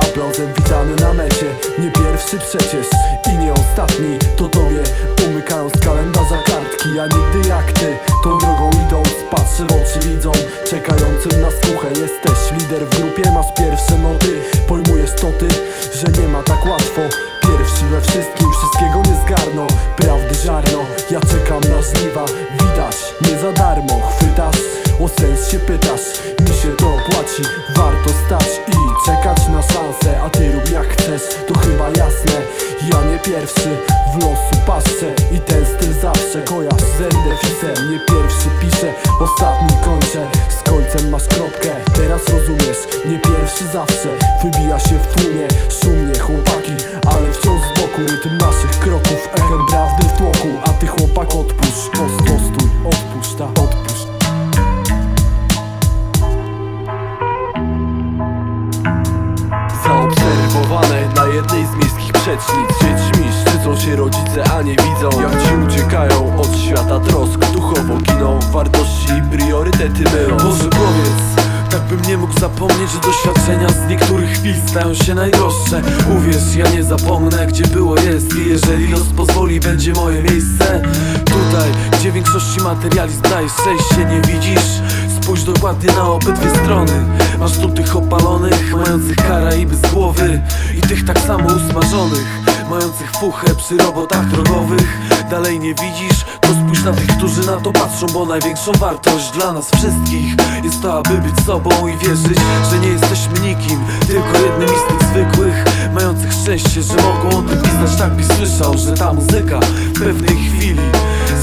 Aplauzem witany na mecie. Nie pierwszy przecież i nie ostatni. To tobie umykają z kalendarza kartki. Ja nigdy jak ty, tą drogą idąc Patrzę w oczy widzą, czekającym na skuchę Jesteś lider w grupie, masz pierwsze noty. Pojmujesz to ty, że nie ma tak łatwo. Pierwszy we wszystkim, wszystkiego nie zgarną. Prawdy ziarno, ja czekam na żniwa. Widać, nie za darmo chwytasz. O sens się pytasz, mi się to opłaci. Warto stać i czekać na szansę A ty rób jak chcesz, to chyba jasne. Ja nie pierwszy, w losu patrzę I ten styl zawsze kojarz z endefisem Nie pierwszy piszę, ostatni kończę Z końcem masz kropkę, teraz rozumiesz Nie pierwszy zawsze, wybija się w się rodzice, a nie widzą. Jak ci uciekają od świata trosk Duchowo giną, wartości i priorytety mylą. Boże powiedz, tak bym nie mógł zapomnieć, że doświadczenia z niektórych chwil stają się najdroższe. Uwierz, ja nie zapomnę, gdzie było jest. I jeżeli los pozwoli, będzie moje miejsce. Tutaj, gdzie większości materializm daje szczęście, nie widzisz? Spójrz dokładnie na obydwie strony. Masz tu tych opalonych, mających Karaiby z głowy. I tych tak samo usmażonych Mających fuchę przy robotach drogowych Dalej nie widzisz? To spójrz na tych, którzy na to patrzą Bo największą wartość dla nas wszystkich Jest to, aby być sobą i wierzyć Że nie jesteśmy nikim, tylko jednym z tych zwykłych Mających szczęście, że mogą o tym pisać Tak byś słyszał, że ta muzyka w pewnej chwili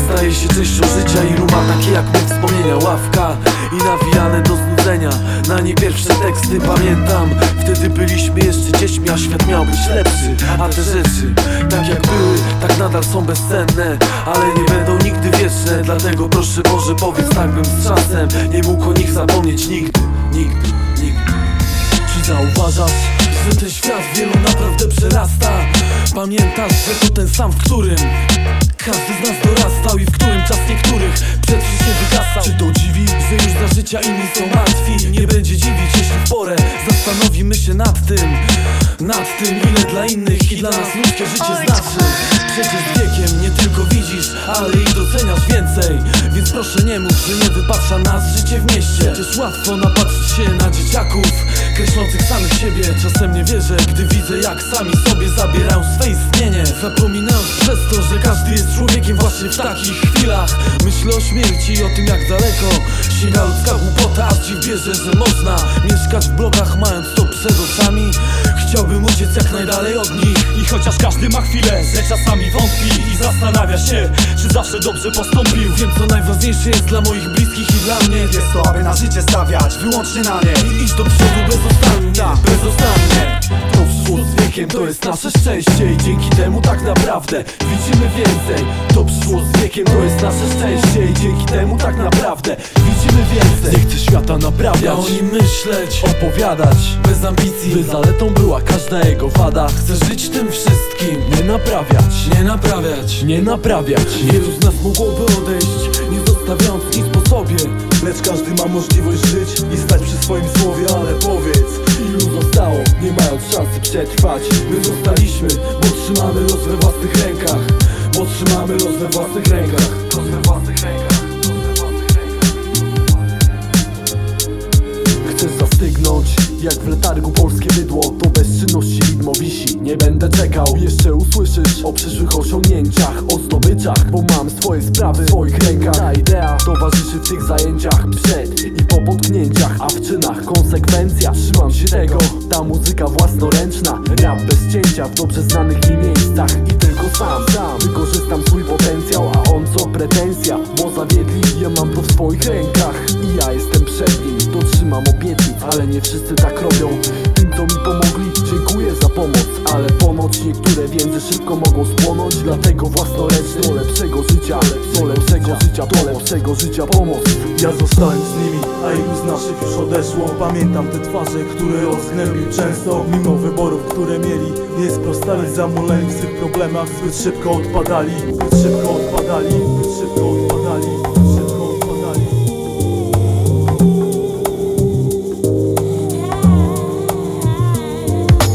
Staje się częścią życia i ma takie jak my wspomnienia Ławka i nawijane do znudzenia. Na nie pierwsze teksty pamiętam. Wtedy byliśmy jeszcze dziećmi, a świat miał być lepszy. A te rzeczy, tak jak były, tak nadal są bezcenne. Ale nie będą nigdy wieczne Dlatego proszę Boże powiedz tak bym z czasem Nie mógł o nich zapomnieć nigdy, nigdy, nigdy. Czy zauważasz, że ten świat wielu naprawdę przerasta? Pamiętasz, że to ten sam, w którym każdy z nas dorastał i w którym czas niektórych przetrzył się wygasał Czy to dziwi, że już za życia inni są martwi? Nie będzie dziwić, jeśli w porę zastanowimy się nad tym Nad tym, ile dla innych i dla nas ludzkie życie znaczy. Przecież wiekiem nie tylko widzisz, ale i doceniasz więcej. Więc proszę nie mów, że nie wypatrza nas życie w mieście. Przecież łatwo napatrzyć się na dzieciaków Kreślących samych siebie. Czasem nie wierzę, gdy widzę jak sami sobie zabierają swe istnienie. Zapominając przez to, że każdy jest człowiekiem właśnie w takich chwilach. Myślę o śmierci i o tym jak daleko. Sięga ludzka głupota, aż dziw bierze, że można Mieszkać w blokach mając to przed oczami. Chciałbym uciec jak najdalej od nich. I chociaż każdy ma chwilę, że czasami wątpi I zastanawia się, czy zawsze dobrze postąpił. Wiem co najważniejsze jest dla moich bliskich i dla mnie. Jest to, aby na życie stawiać wyłącznie na nie. I iść do przodu bezostannie, Tak. bezostannie. To przyszło z wiekiem, to jest nasze szczęście I dzięki temu tak naprawdę widzimy więcej. To przyszło z wiekiem, to jest nasze szczęście I dzięki temu tak naprawdę widzimy więcej. Nie chcę świata Ja naprawiać o nim myśleć, Opowiadać bez ambicji. By zaletą była każda jego wada. Chcę żyć tym wszystkim, Nie naprawiać, nie naprawiać. nie naprawiać. Wielu z nas mogłoby odejść, nie zostawiając nic po sobie. Lecz każdy ma możliwość żyć i stać przy swoim słowie Ale powiedz, zostało, nie mając szansy przetrwać. My zostaliśmy, bo trzymamy los we własnych rękach. Bo trzymamy los we własnych rękach. Los we własnych rękach. Chcesz zastygnąć, jak w letargu polskie bydło. To bezczynności widmo wisi, nie będę czekał. Jeszcze usłyszysz o przyszłych osiągnięciach O zdobyczach, bo mam swoje sprawy w swoich rękach. Ta idea towarzyszy w tych zajęciach Przed Tego, ta muzyka własnoręczna Rap bez cięcia w dobrze znanych mi miejscach I tylko sam, sam wykorzystam swój potencjał A on co pretensja, bo zawiedli Ja mam to w swoich rękach. I ja jestem przed nim Dotrzymam obietnic, ale nie wszyscy tak robią. Tym co mi pomogli, dziękuję za pomoc Ale ponoć niektóre więzy szybko mogą spłonąć Dlatego własnoręcznie dole Waszego życia pomoc. Ja zostałem z nimi, a ilu z naszych już odeszło. Pamiętam te twarze, które odgnębił często. Mimo wyborów, które mieli Nie sprostali zamuleni. W swych problemach Zbyt szybko odpadali, zbyt szybko odpadali Zbyt szybko odpadali, zbyt szybko odpadali.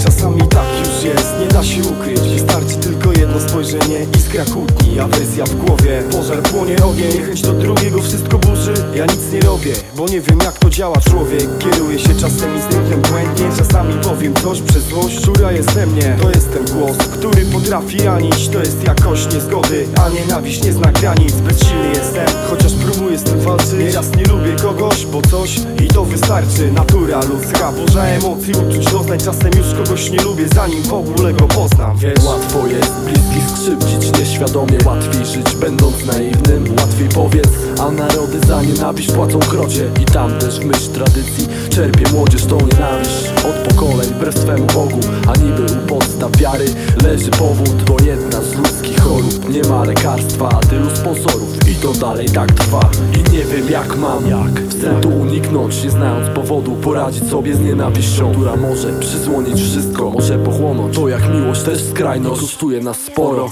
Czasami tak już jest, nie da się ukryć. Wystarczy tylko jedno spojrzenie, iskra kłótni Abysja w głowie, pożar płonie ogień Chęć do drugiego wszystko burzy. Ja nic nie robię, bo nie wiem jak to działa człowiek. Kieruje się czasem instynktem błędnie Czasami powiem coś przez złość. Szura jest we mnie, to jest ten głos Który potrafi anić, to jest jakość niezgody A nienawiść nie zna granic. Zbyt silny jestem, chociaż próbuję z tym walczyć. Nieraz nie lubię kogoś, bo coś I to wystarczy, natura ludzka Boża emocji, uczuć doznać. Czasem już kogoś nie lubię, zanim w ogóle go poznam. Wiesz, łatwo jest bliskich skrzywdzić nieświadomie Łatwiej żyć będąc naiwnym. Łatwiej powiedz, a narody za nienawiść płacą krocie. I tam też w myśl tradycji czerpie młodzież tą nienawiść. Od pokoleń wbrew swemu Bogu A niby u podstaw wiary. Leży powód Bo jedna z ludzkich chorób nie ma lekarstwa A tylu sponsorów. I to dalej tak trwa. I nie wiem jak mam jak? wstrętu uniknąć Nie znając powodu poradzić sobie z nienawiścią Która może przysłonić wszystko Może pochłonąć. To jak miłość też skrajność. Kosztuje nas sporo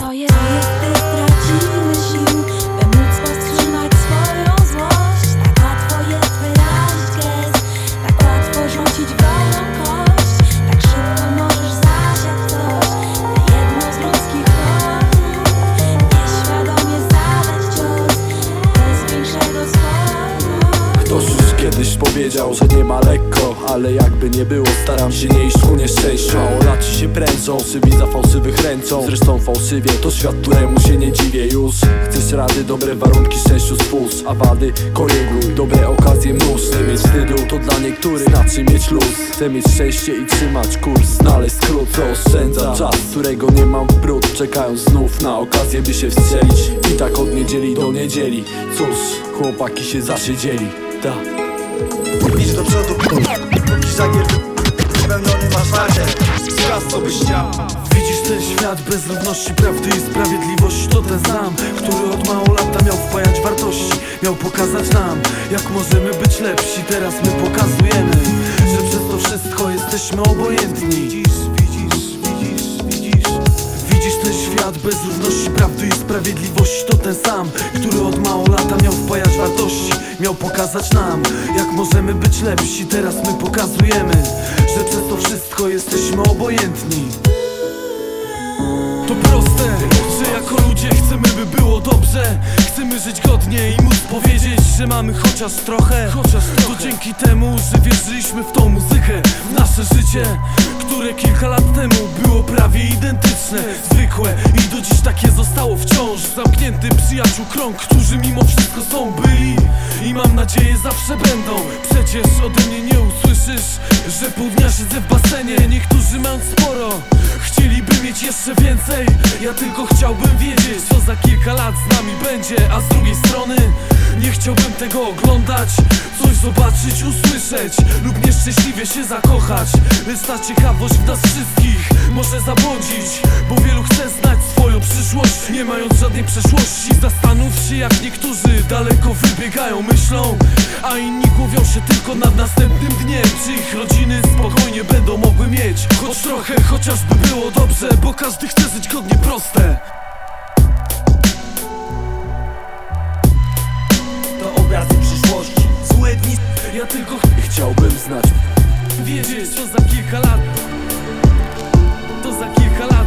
że nie ma lekko Ale jakby nie było, staram się nie iść ku nieszczęściu Małolatci się pręczą, szybi za fałszywych ręczą Zresztą fałszywie to świat, któremu się nie dziwię już. Chcesz rady, dobre warunki szczęściu spójrz A wady koryguj, dobre okazje mnóż Nie mieć wstydu to dla niektórych znaczy mieć luz. Chcę mieć szczęście i trzymać kurs Znaleźć skrót, co oszczędza czas Którego nie mam w brud, czekając znów na okazję by się wstrzelić. I tak od niedzieli do niedzieli Cóż, chłopaki się zasiedzieli Ta. Idź do przodu, póki żagiel wypełniony masz warcie Skaz co byś chciał? Widzisz ten świat bez równości, prawdy i sprawiedliwości To ten sam, który od mało lata miał wpajać wartości Miał pokazać nam, jak możemy być lepsi. Teraz my pokazujemy, że przez to wszystko jesteśmy obojętni Świat bez równości, prawdy i sprawiedliwości. To ten sam, który od mało lata miał wpajać wartości. Miał pokazać nam, jak możemy być lepsi. Teraz my pokazujemy, że przez to wszystko jesteśmy obojętni ludzie chcemy by było dobrze. Chcemy żyć godnie i móc powiedzieć, że mamy chociaż trochę. Chociaż trochę. To dzięki temu, że wierzyliśmy w tą muzykę. W nasze życie, które kilka lat temu było prawie identyczne. Zwykłe i do dziś takie zostało wciąż. Zamknięty przyjaciół krąg, którzy mimo wszystko są byli. I mam nadzieję zawsze będą. Przecież ode mnie nie usłyszysz, że pół dnia siedzę w basenie Niektórzy mając sporo, mieć jeszcze więcej. Ja tylko chciałbym wiedzieć, co za kilka lat z nami będzie. A z drugiej strony, nie chciałbym tego oglądać. Coś zobaczyć, usłyszeć lub nieszczęśliwie się zakochać. Lecz ta ciekawość w nas wszystkich może zabłądzić Bo wielu chce znać swoją przyszłość Nie mając żadnej przeszłości. Zastanów się jak niektórzy daleko wybiegają myślą A inni głowią się tylko nad następnym dniem. Czy ich rodziny spokojnie będą mogły mieć Choć trochę, chociażby było dobrze Bo każdy chce żyć godnie proste. To obrazy przyszłości. Złe dni Ja tylko Chciałbym znać. Wiedzieć co za kilka lat. To za kilka lat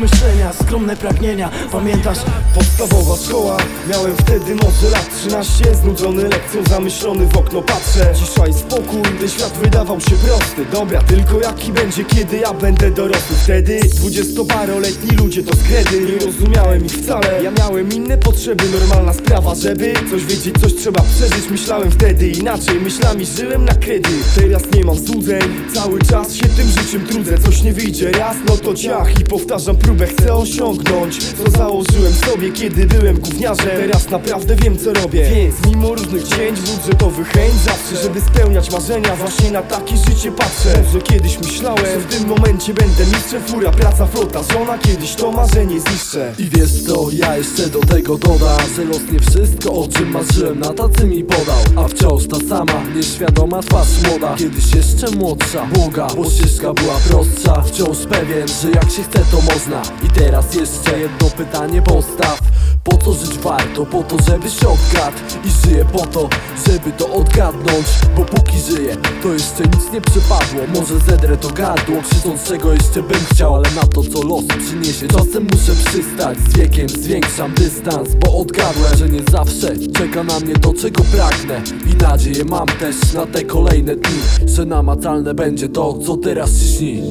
Myślenia, skromne pragnienia. Pamiętasz? Podstawowa szkoła. Miałem wtedy może lat 13 Znudzony lekcją, zamyślony w okno patrzę. Cisza i spokój, ten świat wydawał się prosty. Dobra, tylko jaki będzie, kiedy ja będę dorosły. Wtedy dwudziestoparoletni ludzie to skredy. Nie rozumiałem ich wcale. Ja miałem inne potrzeby, normalna sprawa. Żeby coś wiedzieć, coś trzeba przeżyć. Myślałem wtedy inaczej, myślami żyłem na kredyt. Teraz nie mam złudzeń, cały czas się tym życiem trudzę. Coś nie wyjdzie. Raz, no to ciach I powtarzam próbę, chcę osiągnąć Co założyłem sobie, kiedy byłem gówniarzem. Teraz naprawdę wiem co robię. Więc mimo różnych cięć, budżetowych chęć Zawsze, żeby spełniać marzenia Właśnie na takie życie patrzę. Może kiedyś myślałem, że w tym momencie będę mistrzem. Fura, praca, flota, żona Kiedyś to marzenie zniszczę. I wiesz co, ja jeszcze do tego dodam Że los nie wszystko o czym marzyłem na tacy mi podał. A wciąż ta sama, nieświadoma twarz młoda. Kiedyś jeszcze młodsza, błoga Bo ścieżka była prostsza. Wciąż pewien, że jak się chce to można I teraz jeszcze jedno pytanie postaw. Po co żyć warto? Po to, żeby się odgadł. I żyję po to, żeby to odgadnąć. Bo póki żyję, to jeszcze nic nie przypadło. Może zedrę to gardło, krzycząc czego jeszcze bym chciał. Ale na to co los przyniesie Czasem muszę przystać, z wiekiem zwiększam dystans Bo odgadłem, że nie zawsze czeka na mnie to czego pragnę. I nadzieję mam też na te kolejne dni Że namacalne będzie to, co teraz się śni